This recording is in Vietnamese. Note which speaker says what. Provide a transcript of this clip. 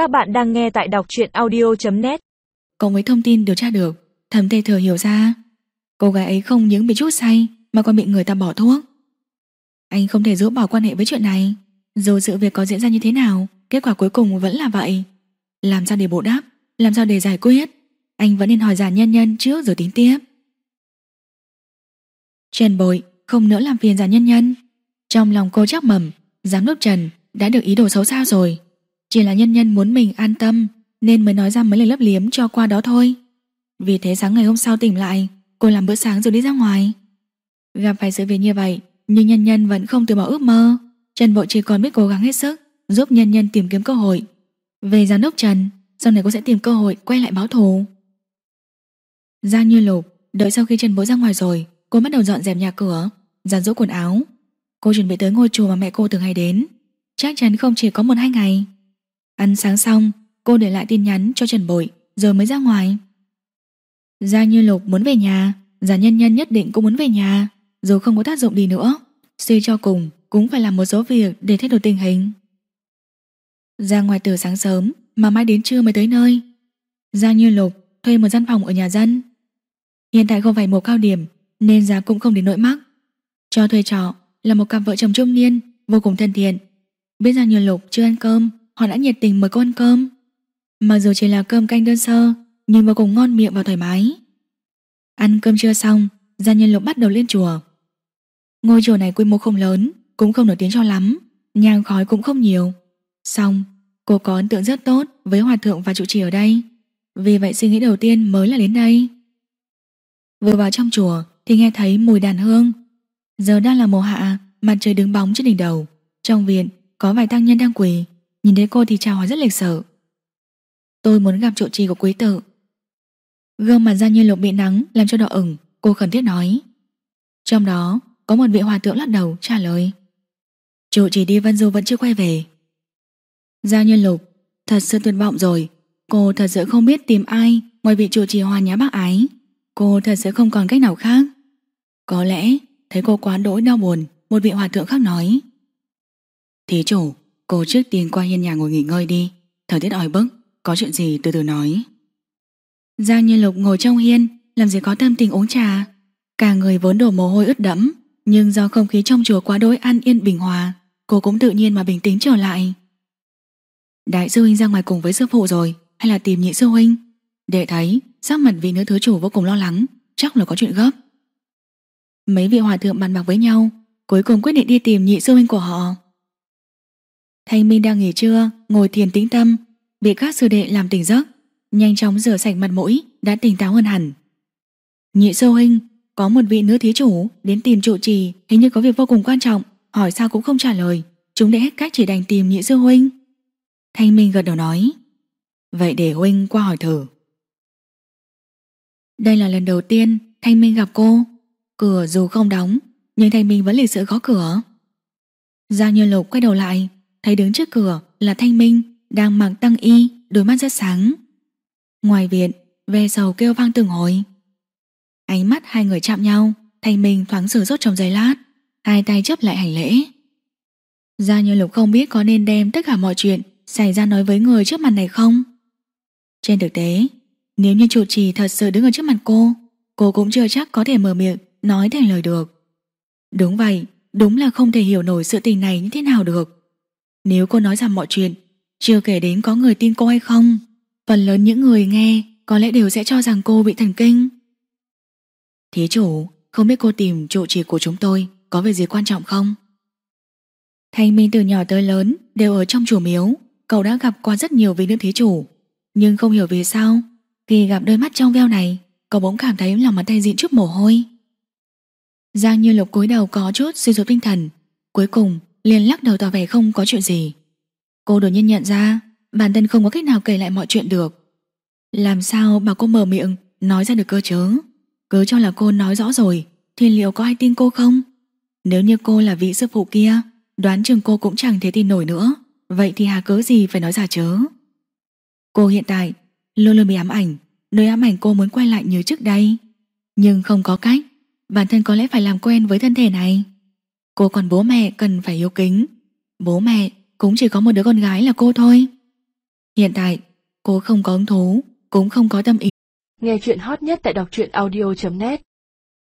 Speaker 1: Các bạn đang nghe tại đọc truyện audio.net
Speaker 2: Cùng với thông tin điều tra được Thẩm tê thừa hiểu ra. Cô gái ấy không những bị chút say, Mà còn bị người ta bỏ thuốc. Anh không thể giữ bỏ quan hệ với chuyện này. Dù sự việc có diễn ra như thế nào, Kết quả cuối cùng vẫn là vậy. Làm sao để bổ đáp Làm sao để giải quyết? Anh vẫn nên hỏi giả nhân nhân trước rồi tính tiếp. Trần bội, không nữa làm phiền giả nhân nhân. Trong lòng cô chắc mầm, Giám đốc Trần đã được ý đồ xấu xa rồi. Chỉ là nhân nhân muốn mình an tâm, Nên mới nói ra mấy lời lấp liếm cho qua đó thôi. Vì thế sáng ngày hôm sau tỉnh lại, Cô làm bữa sáng rồi đi ra ngoài. Gặp phải sự việc như vậy, Nhưng nhân nhân vẫn không từ bỏ ước mơ. Trần Bộ chỉ còn biết cố gắng hết sức, Giúp nhân nhân tìm kiếm cơ hội. Về giám đốc Trần, Sau này cô sẽ tìm cơ hội quay lại báo thù. Giang như lục, Đợi sau khi Trần Bố ra ngoài rồi, Cô bắt đầu dọn dẹp nhà cửa Giàn rũ quần áo. Cô chuẩn bị tới ngôi chùa mà mẹ cô thường hay đến. Chắc chắn không chỉ có một hai ngày. Ăn sáng xong, Cô để lại tin nhắn cho Trần Bội, Rồi mới ra ngoài. Gia Như Lục muốn về nhà, Giả nhân nhân nhất định cũng muốn về nhà, Dù không có tác dụng gì nữa. Suy cho cùng, cũng phải làm một số việc Để thay đổi tình hình. Ra ngoài từ sáng sớm, Mà mãi đến trưa mới tới nơi. Gia Như Lục thuê một gian phòng ở nhà dân. Hiện tại không phải mùa cao điểm, Nên giá cũng không đến nỗi mắc. Cho thuê trọ là một cặp vợ chồng trung niên, Vô cùng thân thiện. Biết Gia Như Lục chưa ăn cơm Họ đã nhiệt tình mời cô ăn cơm. Mặc dù chỉ là cơm canh đơn sơ, Nhưng vô cùng ngon miệng và thoải mái. Ăn cơm trưa xong, gia Nhân Lục bắt đầu lên chùa. Ngôi chùa này quy mô không lớn, Cũng không nổi tiếng cho lắm, Nhang khói cũng không nhiều. Xong, cô có ấn tượng rất tốt Với hòa thượng và trụ trì ở đây. Vì vậy suy nghĩ đầu tiên mới là đến đây. Vừa vào trong chùa Thì nghe thấy mùi đàn hương. Giờ đang là mùa hạ, Mặt trời đứng bóng trên đỉnh đầu. Trong viện có vài tăng nhân đang quỳ. Nhìn thấy cô thì chào hỏi rất lịch sự. Tôi muốn gặp trụ trì của quý tử. Gương mặt ra như lục bị nắng, Làm cho đỏ ửng, Cô khẩn thiết nói. Trong đó, có một vị hòa thượng lắc đầu, trả lời. Trụ trì đi Vân Du vẫn chưa quay về. Gia Nhân Lục, Thật sự tuyệt vọng rồi. Cô thật sự không biết tìm ai Ngoài vị trụ trì hòa nhã bác ái. Cô thật sự không còn cách nào khác. Có lẽ, thấy cô quá đỗi đau buồn, Một vị hòa thượng khác nói. Thí chủ Cô trước tiên qua hiên nhà ngồi nghỉ ngơi đi. Thời tiết oi bức, Có chuyện gì từ từ nói. Giang như Lục ngồi trong hiên, Làm gì có tâm tình uống trà. Cả người vốn đổ mồ hôi ướt đẫm, Nhưng do không khí trong chùa quá đối an yên bình hòa, Cô cũng tự nhiên mà bình tĩnh trở lại. Đại sư huynh ra ngoài cùng với sư phụ rồi, Hay là tìm nhị sư huynh? Để thấy, sắc mặt vị nữ thứ chủ vô cùng lo lắng, Chắc là có chuyện gấp. Mấy vị hòa thượng bàn bạc với nhau, Cuối cùng quyết định đi tìm nhị sư huynh của họ. Thanh Minh đang nghỉ trưa, Ngồi thiền tĩnh tâm, Bị các sư đệ làm tỉnh giấc, Nhanh chóng rửa sạch mặt mũi, Đã tỉnh táo hơn hẳn. Nhị sư huynh, Có một vị nữ thí chủ Đến tìm trụ trì, Hình như có việc vô cùng quan trọng, Hỏi sao cũng không trả lời, Chúng đệ hết cách chỉ đành tìm nhị sư huynh. Thanh Minh gật đầu nói, Vậy để huynh qua hỏi thử. Đây là lần đầu tiên Thanh Minh gặp cô. Cửa dù không đóng, Nhưng Thanh Minh vẫn lịch sự gõ cửa. Giang Như Lục quay đầu lại Thấy đứng trước cửa là Thanh Minh Đang mặc tăng y Đôi mắt rất sáng Ngoài viện Ve sầu kêu vang từng hồi Ánh mắt hai người chạm nhau Thanh Minh thoáng sửa rốt trong giây lát Hai tay chấp lại hành lễ Gia Như Lục không biết có nên đem tất cả mọi chuyện xảy ra nói với người trước mặt này không? Trên thực tế, nếu như chủ trì thật sự đứng ở trước mặt cô, cô cũng chưa chắc có thể mở miệng nói thành lời được. Đúng vậy, đúng là không thể hiểu nổi sự tình này như thế nào được. Nếu cô nói ra mọi chuyện, chưa kể đến có người tin cô hay không, phần lớn những người nghe có lẽ đều sẽ cho rằng cô bị thần kinh. Thí chủ, không biết cô tìm trụ trì của chúng tôi có việc gì quan trọng không? Thanh Minh từ nhỏ tới lớn đều ở trong chùa miếu, cậu đã gặp qua rất nhiều vị nữ thí chủ, nhưng không hiểu vì sao, khi gặp đôi mắt trong veo này, cậu bỗng cảm thấy lòng bàn tay dịn chút mồ hôi. Giang Như Lục cúi đầu có chút suy sụp tinh thần, cuối cùng liền lắc đầu tỏ vẻ không có chuyện gì. Cô đột nhiên nhận ra bản thân không có cách nào kể lại mọi chuyện được. Làm sao mà cô mở miệng nói ra được cơ chứ? Cứ cho là cô nói rõ rồi thì liệu có ai tin cô không? Nếu như cô là vị sư phụ kia, đoán chừng cô cũng chẳng thể tin nổi nữa. Vậy thì hà cớ gì phải nói giả chớ? Cô hiện tại luôn luôn bị ám ảnh, nơi ám ảnh cô muốn quay lại như trước đây. Nhưng không có cách, bản thân có lẽ phải làm quen với thân thể này. Cô còn bố mẹ cần phải yêu kính. Bố mẹ cũng chỉ có một đứa con gái là cô thôi. Hiện tại, cô không có hứng thú, cũng không có tâm ý.
Speaker 1: Nghe chuyện hot nhất tại đọc truyện audio.net